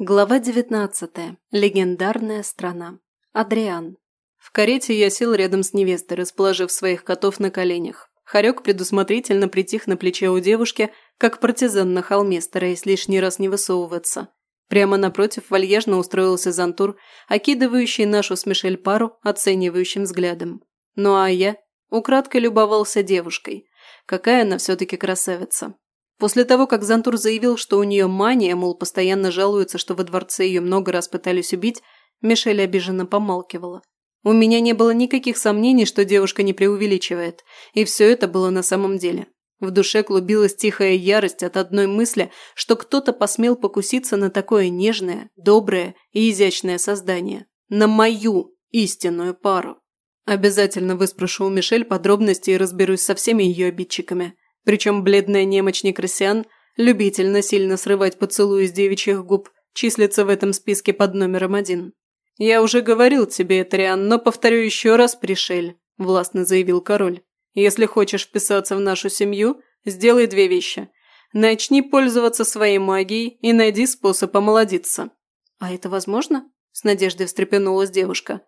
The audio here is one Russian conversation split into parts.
Глава 19. Легендарная страна. Адриан. В карете я сел рядом с невестой, расположив своих котов на коленях. Харек предусмотрительно притих на плече у девушки, как партизан на холме, стараясь лишний раз не высовываться. Прямо напротив вальяжно устроился Зантур, окидывающий нашу с Мишель пару оценивающим взглядом. Ну а я украдкой любовался девушкой. Какая она все-таки красавица. После того, как Зантур заявил, что у нее мания, мол, постоянно жалуется, что во дворце ее много раз пытались убить, Мишель обиженно помалкивала. У меня не было никаких сомнений, что девушка не преувеличивает, и все это было на самом деле. В душе клубилась тихая ярость от одной мысли, что кто-то посмел покуситься на такое нежное, доброе и изящное создание. На мою истинную пару. Обязательно выспрошу у Мишель подробности и разберусь со всеми ее обидчиками. Причем бледная немочник Россиан, любитель насильно срывать поцелуи с девичьих губ, числится в этом списке под номером один. «Я уже говорил тебе, Этриан, но повторю еще раз, пришель», – властно заявил король. «Если хочешь вписаться в нашу семью, сделай две вещи. Начни пользоваться своей магией и найди способ омолодиться». «А это возможно?» – с надеждой встрепенулась девушка.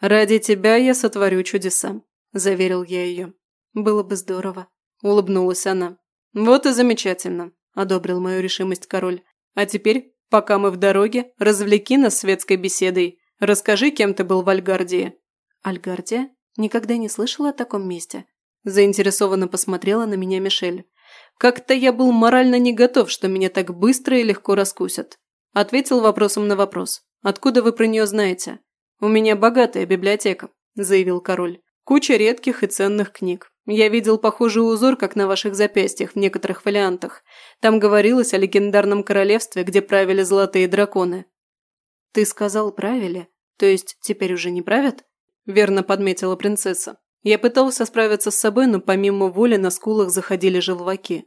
«Ради тебя я сотворю чудеса», – заверил я ее. «Было бы здорово», – улыбнулась она. «Вот и замечательно», – одобрил мою решимость король. «А теперь, пока мы в дороге, развлеки нас светской беседой. Расскажи, кем ты был в Альгардии». «Альгардия? Никогда не слышала о таком месте?» Заинтересованно посмотрела на меня Мишель. «Как-то я был морально не готов, что меня так быстро и легко раскусят». Ответил вопросом на вопрос. «Откуда вы про нее знаете?» «У меня богатая библиотека», – заявил король. «Куча редких и ценных книг. Я видел похожий узор, как на ваших запястьях в некоторых фолиантах. Там говорилось о легендарном королевстве, где правили золотые драконы». «Ты сказал правили? То есть теперь уже не правят?» – верно подметила принцесса. Я пытался справиться с собой, но помимо воли на скулах заходили желваки.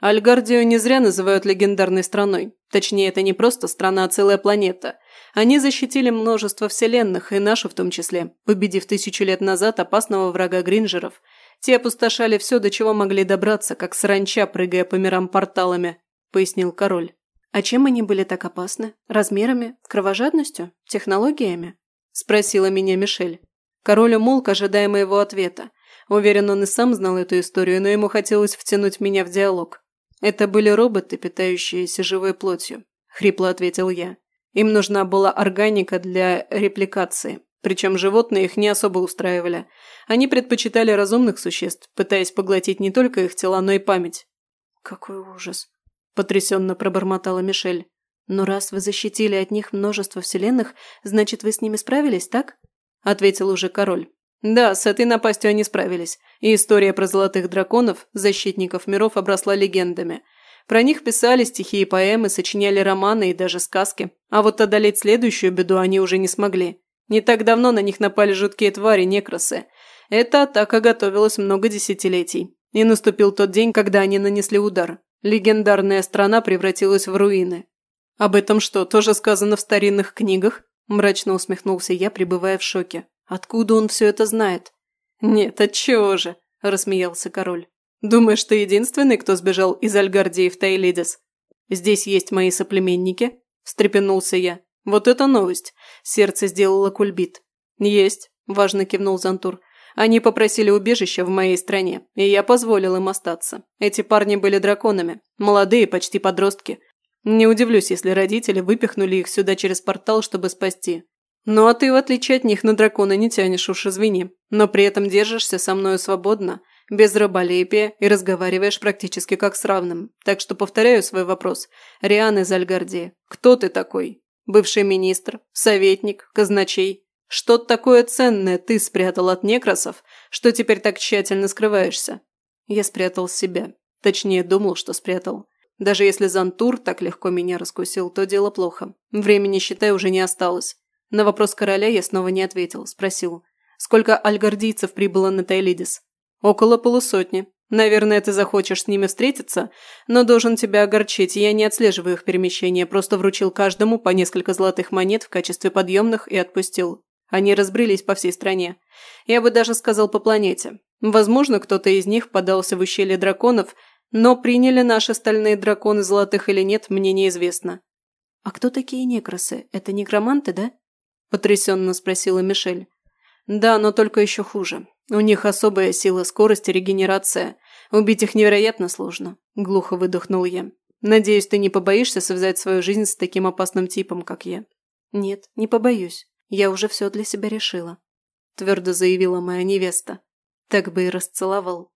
Альгардию не зря называют легендарной страной. Точнее, это не просто страна, а целая планета. Они защитили множество вселенных, и нашу в том числе, победив тысячу лет назад опасного врага Гринджеров – те опустошали все, до чего могли добраться, как саранча, прыгая по мирам порталами», – пояснил король. «А чем они были так опасны? Размерами? Кровожадностью? Технологиями?» – спросила меня Мишель. Король умолк, ожидая моего ответа. Уверен, он и сам знал эту историю, но ему хотелось втянуть меня в диалог. «Это были роботы, питающиеся живой плотью», – хрипло ответил я. «Им нужна была органика для репликации. Причем животные их не особо устраивали. Они предпочитали разумных существ, пытаясь поглотить не только их тела, но и память. «Какой ужас!» – потрясенно пробормотала Мишель. «Но раз вы защитили от них множество вселенных, значит, вы с ними справились, так?» – ответил уже король. «Да, с этой напастью они справились, и история про золотых драконов, защитников миров, обросла легендами. Про них писали стихи и поэмы, сочиняли романы и даже сказки, а вот одолеть следующую беду они уже не смогли. Не так давно на них напали жуткие твари, некросы. Эта атака готовилась много десятилетий. И наступил тот день, когда они нанесли удар. Легендарная страна превратилась в руины. «Об этом что, тоже сказано в старинных книгах?» Мрачно усмехнулся я, пребывая в шоке. «Откуда он все это знает?» «Нет, отчего же?» – рассмеялся король. «Думаешь, ты единственный, кто сбежал из Альгардии в Тайлидис? Здесь есть мои соплеменники?» – встрепенулся я. «Вот это новость!» – сердце сделало кульбит. «Есть», – важно кивнул Зантур. «Они попросили убежища в моей стране, и я позволил им остаться. Эти парни были драконами, молодые, почти подростки. Не удивлюсь, если родители выпихнули их сюда через портал, чтобы спасти. Ну а ты, в отличие от них, на дракона не тянешь, уж извини. Но при этом держишься со мною свободно, без раболепия и разговариваешь практически как с равным. Так что повторяю свой вопрос. Риан из Альгардии, кто ты такой?» Бывший министр, советник, казначей. Что такое ценное ты спрятал от некросов, что теперь так тщательно скрываешься? Я спрятал себя. Точнее, думал, что спрятал. Даже если Зантур так легко меня раскусил, то дело плохо. Времени, считай, уже не осталось. На вопрос короля я снова не ответил. Спросил, сколько альгардийцев прибыло на Тайлидис? Около полусотни. Наверное, ты захочешь с ними встретиться, но должен тебя огорчить, я не отслеживаю их перемещения, просто вручил каждому по несколько золотых монет в качестве подъемных и отпустил. Они разбрелись по всей стране. Я бы даже сказал по планете. Возможно, кто-то из них подался в ущелье драконов, но приняли наши стальные драконы золотых или нет, мне неизвестно. «А кто такие некросы? Это некроманты, да?» – потрясенно спросила Мишель. «Да, но только еще хуже. У них особая сила, скорость и регенерация. Убить их невероятно сложно», – глухо выдохнул я. «Надеюсь, ты не побоишься связать свою жизнь с таким опасным типом, как я?» «Нет, не побоюсь. Я уже все для себя решила», – твердо заявила моя невеста. Так бы и расцеловал.